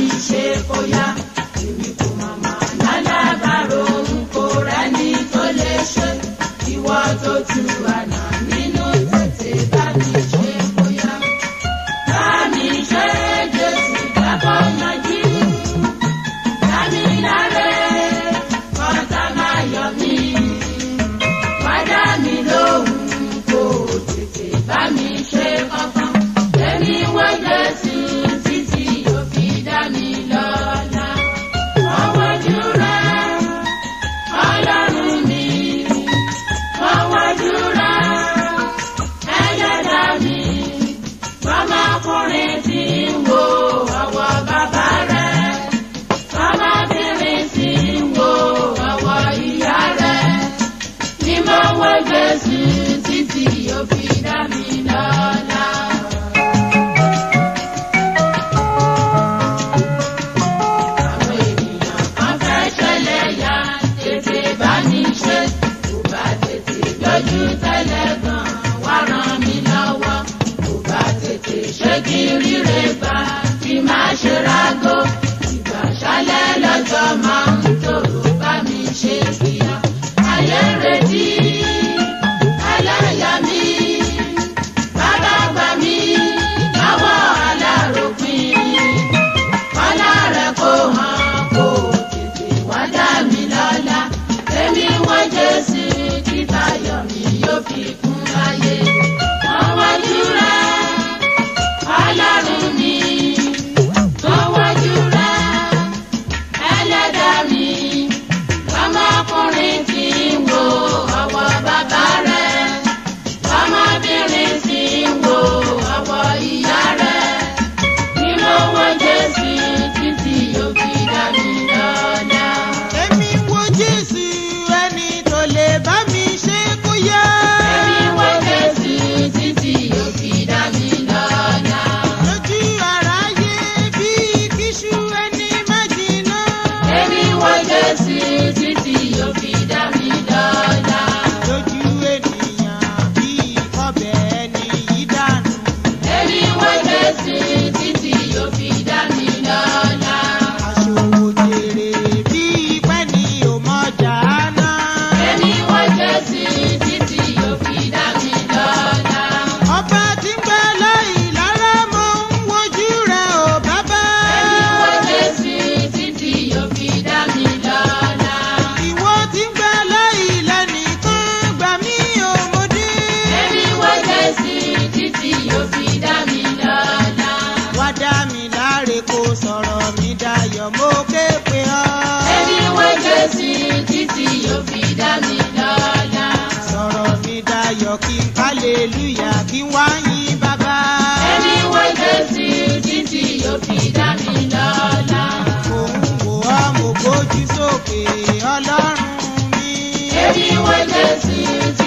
ní ṣe kó yá èmi kò máa máa lálábàárò ń kóra ní tó lè ṣe ìwọ tó tu àná ní. Regina. mi dayọ̀ mo ké pe ọ́. ẹni wọ́n jẹ́ sí títí yóò fi dá mi lọ́lá. sọ̀rọ̀ mi dayọ̀ kí n kálelúyà kí n wá yín bàbá. ẹni wọ́n jẹ́ sí títí yóò fi dá mi lọ́lá. òun wò ọ́ mo gbójú sókè ọlọ́run mi. ẹni wọ́n jẹ́ sí títí.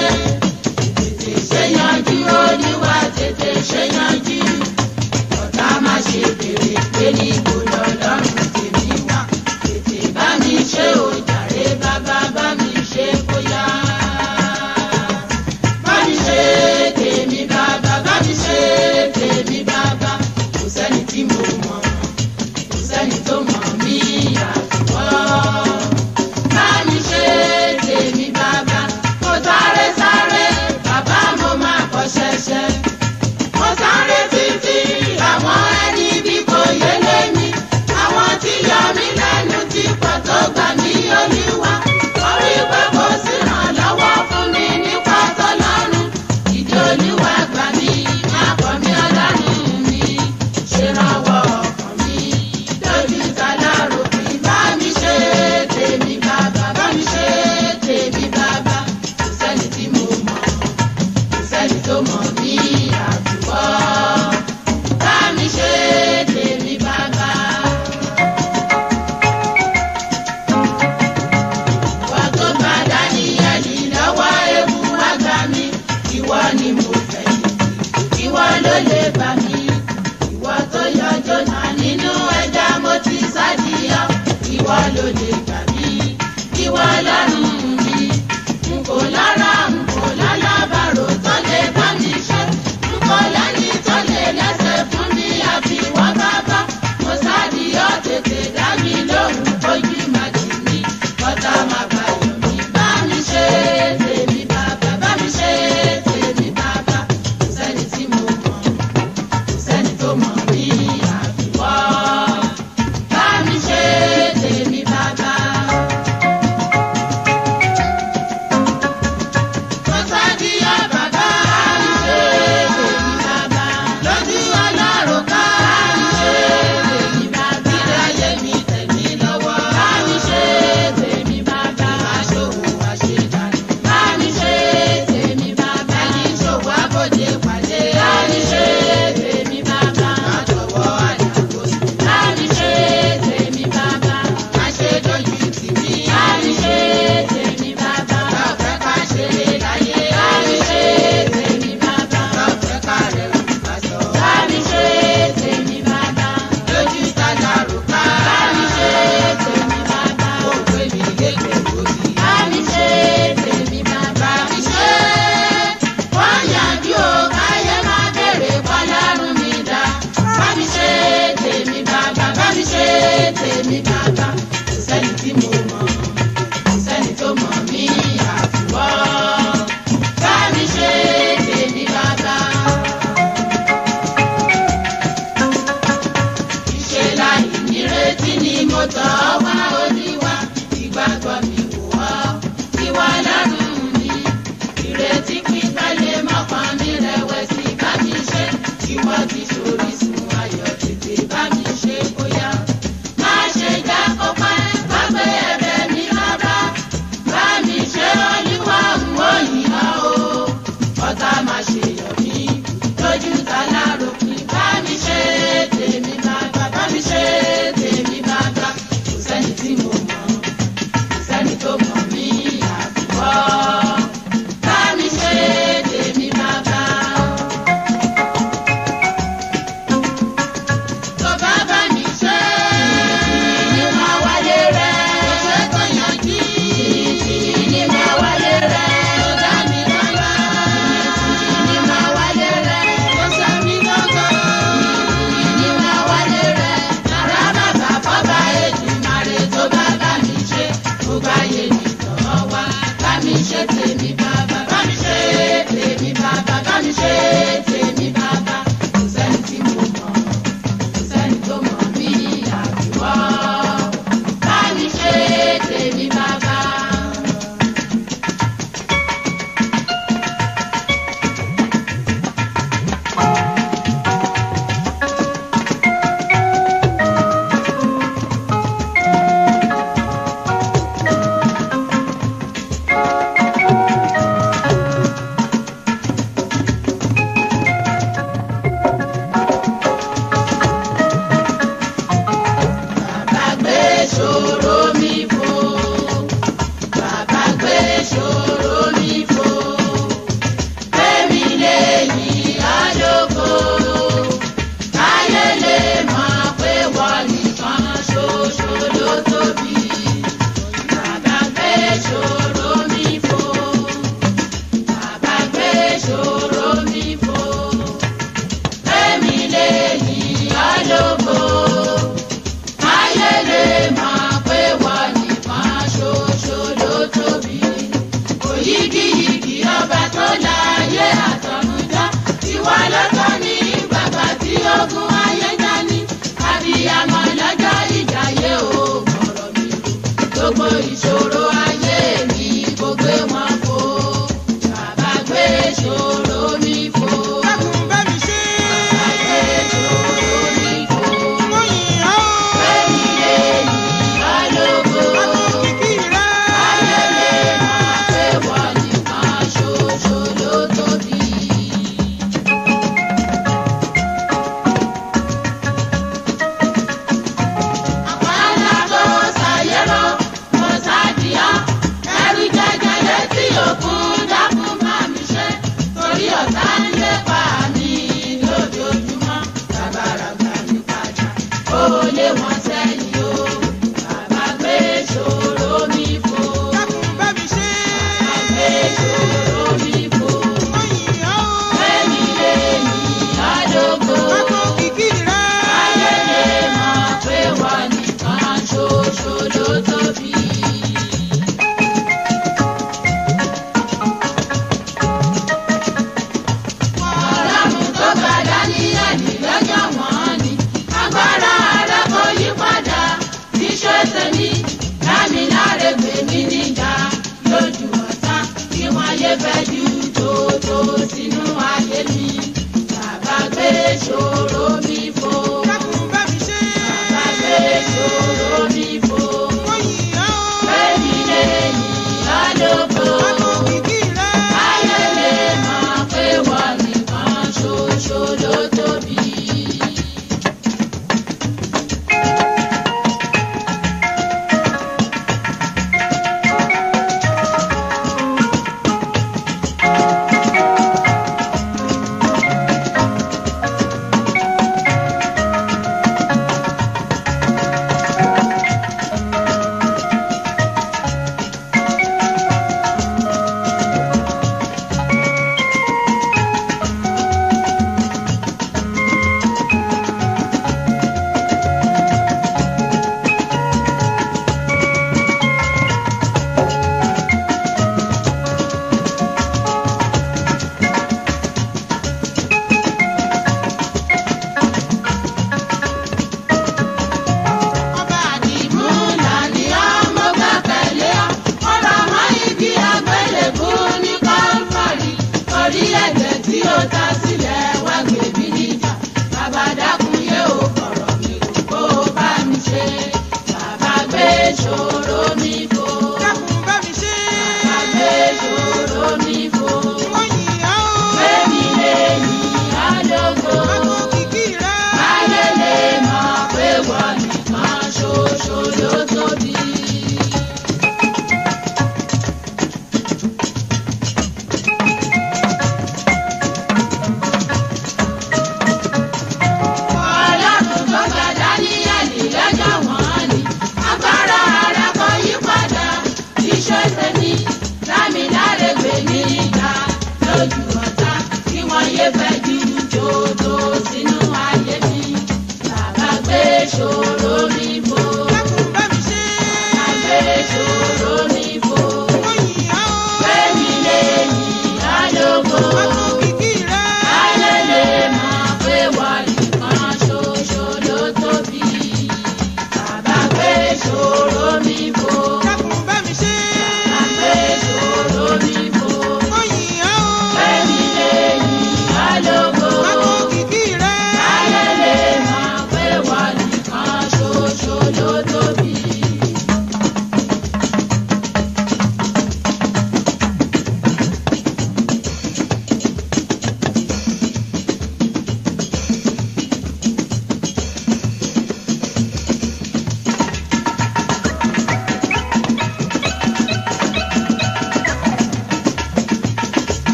Yeah. próximo.